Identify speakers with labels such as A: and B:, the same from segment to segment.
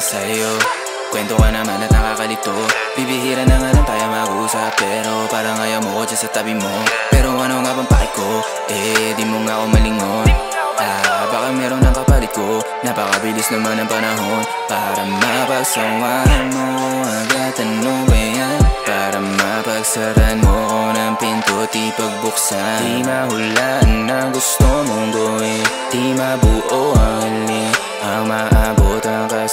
A: na ba sa'yo? Kwento ka naman at nakakalito Bibihira na nga lang tayo mag-usap Pero parang ayaw mo ko dyan sa tabi mo Pero ano nga bang pake ko? Eh, di mo nga ako malingon Ah, baka meron ng kapalit ko Napakabilis naman ang panahon Para mapagsawaan mo agad Ano ba yan? Para mapagsaran mo ko ng pinto Di pagbuksan Di mahulaan ang gusto mong gawin Di mabuo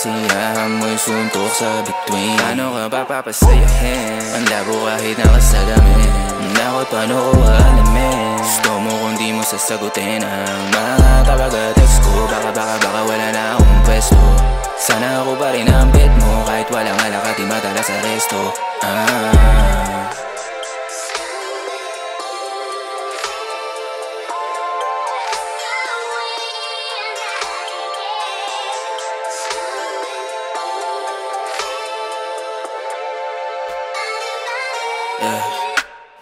A: ang kasiyahan mo'y suntok sa bituin Paano ka ba papasayahin? Ang labo kahit nakasalamin Nakot paano ko aalamin? Gusto mo kung di mo sasagutin Ang mga tabaga-text ko. Baka baka baka wala na akong pwesto. Sana ako pa rin ang bet mo. Kahit walang alak at di madala sa resto Ah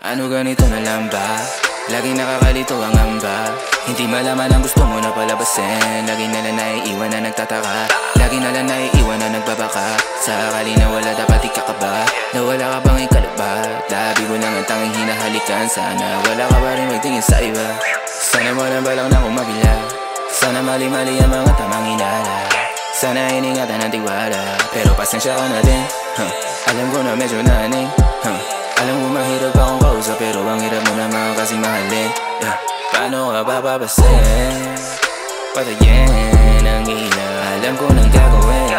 A: Ano ganito na lang ba? Laging nakakalito ang amba Hindi malaman ang gusto mo na palabasin. Lagi na naiiwan na nagtataka. Lagi na naiiwan na nagbabaka. Sa akali na wala dapat ikakaba. Na wala ka bang ikalabat Labi mo lang ang tanging hinahalikan. Sana wala ka pa rin magtingin sa iba. Sana walang balang na kumabila Sana mali-mali ang mga tamang inala. Sana iningatan ang tiwala. Pero pasensya ka na din. Huh. Alam ko na medyo naning. Huh. Paano ka ba babasin? Patayin ang ilaw Alam ko nang gagawin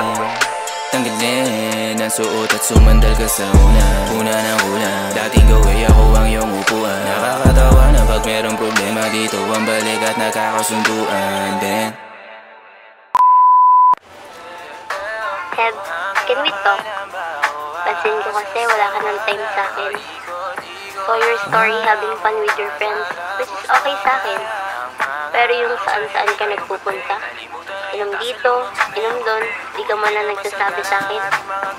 A: Tanggalin ang suot at sumandal ka sa una Una ng kulang Dating gawin ako ang iyong upuan Nakakatawa na pag merong problema dito Ang balik at nakakasunduan din
B: Seb, can we talk? Pansin ko kasi wala ka ng time sa akin. Saw your story having fun with your friends, which is okay sa akin. Pero yung saan-saan ka nagpupunta, inom dito, inom doon, di ka man lang nagsasabi sa akin.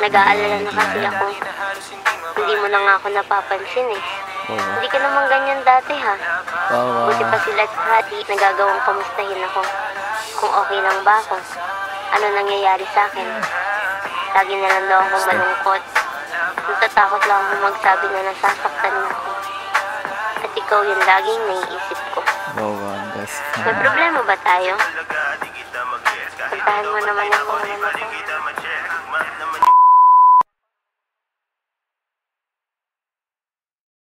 B: Nag-aalala na kasi ako. Hindi mo na nga ako napapansin eh. Hindi ka naman ganyan dati ha. Buti pa sila at Hati, nagagawang kamustahin ako. Kung okay lang ba ako. Ano nangyayari sa akin? Lagi na lang daw akong malungkot. Natatakot lang ako magsabi na nasasaktan na ako. At ikaw yung laging naiisip ko.
A: Wawa, guys.
B: May problema ba tayo? Tahan mo naman ako naman ako.